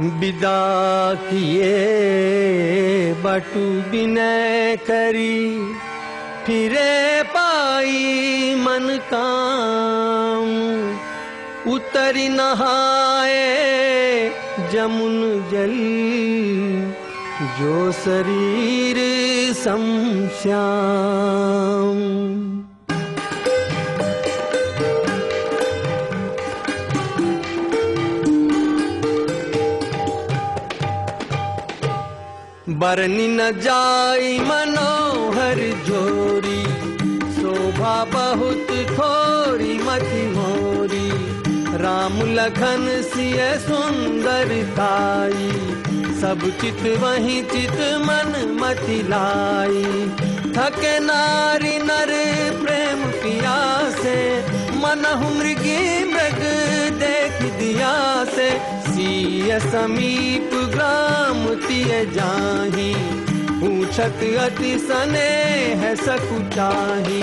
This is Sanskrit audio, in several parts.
विदा किए बटु विनय करी फिरे पाई मन काम। उतरी नहाए जमुन जल जो शरीर समश्याम बरनी न जाई मनोहर जोरी, शोभा बहुत थोड़ी मति मोरी। राम लखन सिय सुंदर ताई, सब चित वही चित मन मति लाई। थके नारी नर प्रेम पिया से मन मृगी मृग देख दिया से समीप ग्राम तिय जाही पूछत अति सने है सकुचाही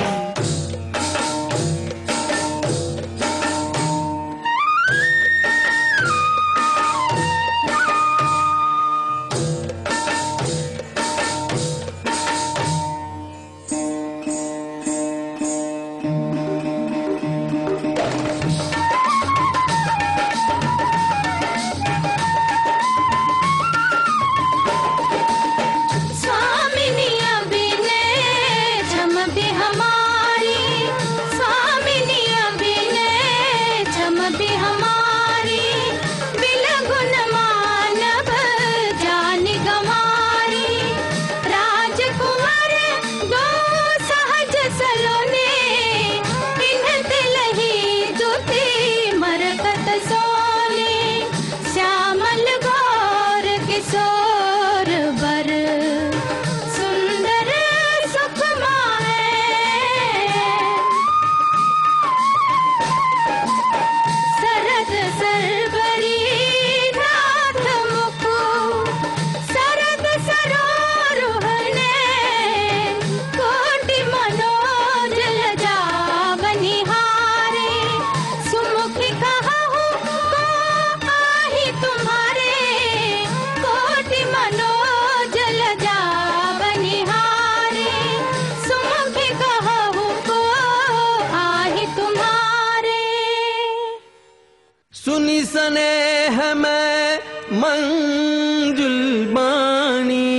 में मंजुल बाणी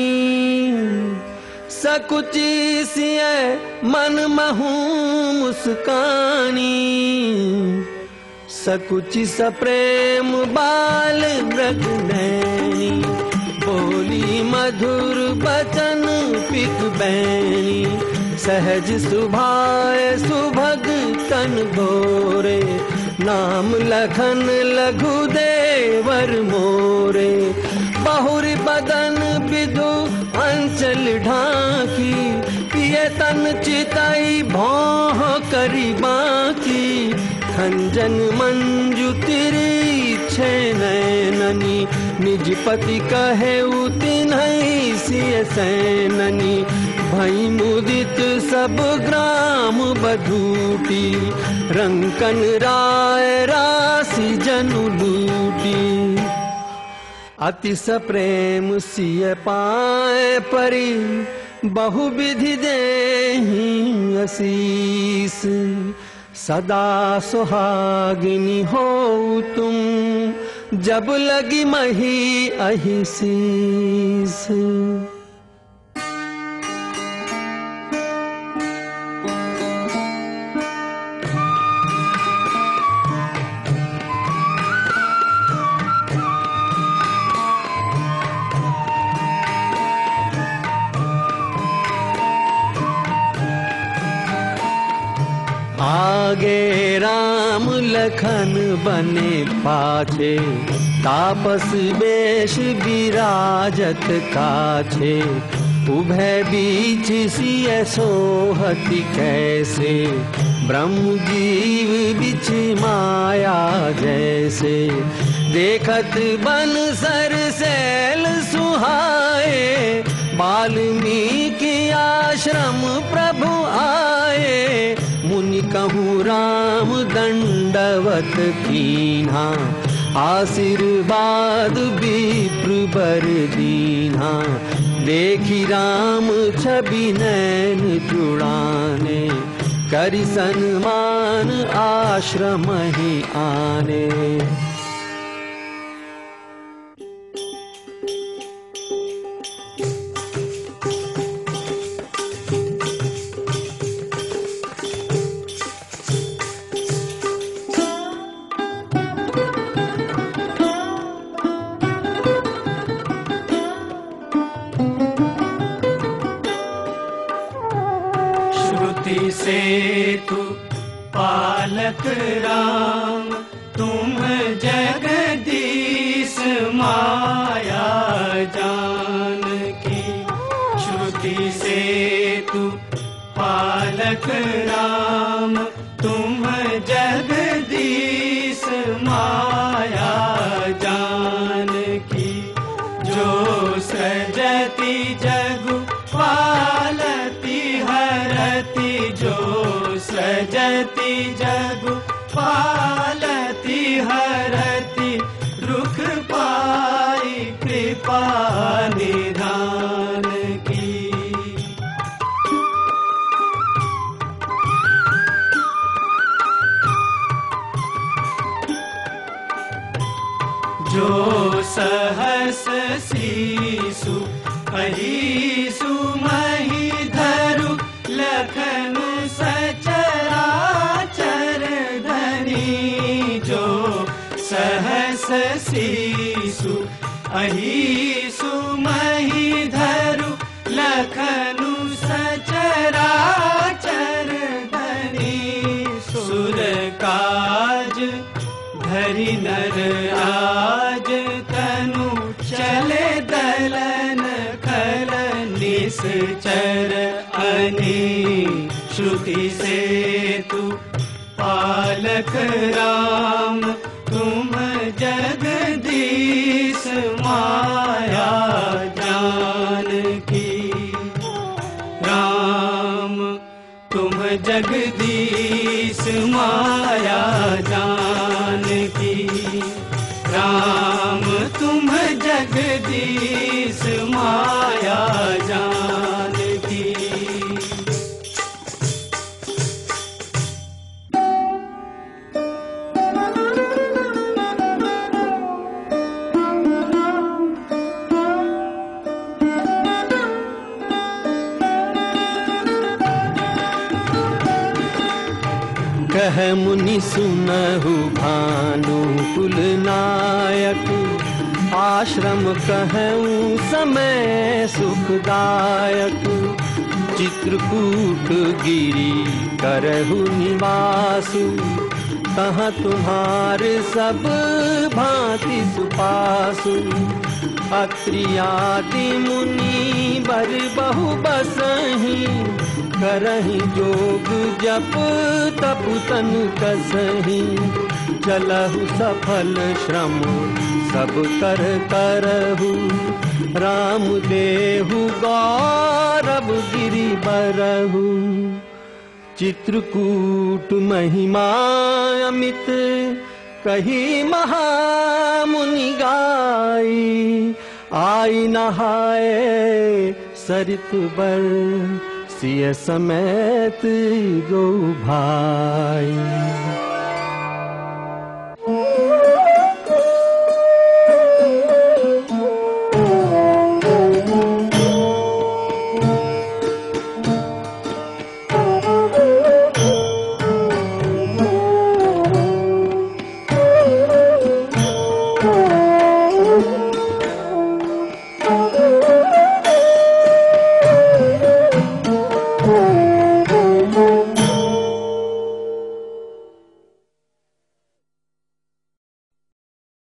सकुची सिय मन महू मुस्कानी। सकुची सप्रेम बाल बोली मधुर बचन बैनी। सहज सुभाय सुभग तन गोरे नाम लखन लघु देवर मोरे बहुरी बदन विदु चिताई भौह करी बाकी खंजन मंजु तिरी छे नैननी। निज पति कहे सैननी। भई मुदित सब ग्राम बधूटी। रंकन राय राशि जनु लूटी अति सप्रेम सिय पाए परी। बहु विधि दे आशीष सदा सुहागिनी हो तुम जब लगी मही अहिशीस आगे राम लखन बने पाछे, तापस वेश विराजत काछे। उभय बीच सिय सोहति कैसे ब्रह्म जीव बिच माया जैसे। देखत बन सर सैल सुहाए, वाल्मीकि आश्रम प्रभु कहूँ राम दंडवत कीन्हा आशीर्वाद विप्र बर दीना देखी राम छवि नैन जुड़ाने करि सन्मान आश्रम ही आने पालक राम तुम जगदीश माया जान श्रुति से तू पालक राम जगु पालती हरती रुख पाई कृपा निधान की। जो सहस शीसु अहिसु अहिसु मही धरु लखनु सचराचर धनी। सुर काज धरि नर आज तनु चले दलन श्रुति से तू पालक राम तुम जगदीश माया जान की राम तुम जगदीश माया जान कह मुनि सुनहु भानु कुल नायक आश्रम कहूँ समय सुखदायक। चित्रकूट गिरी करहु निवासु। तहाँ तुम्हार सब भांति सुपासु। अत्रियादि मुनि बर बहु बसही। करही जोग जप तप तन कसही। चलहु सफल श्रम सब कर करहु। राम देहु गौरव गिरि बरहु चित्रकूट महिमा अमित कही महामुनि गाई आई नहाए सरित बर सिय समेत गो भाई